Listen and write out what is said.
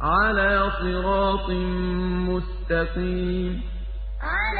على صراط مستقيم. على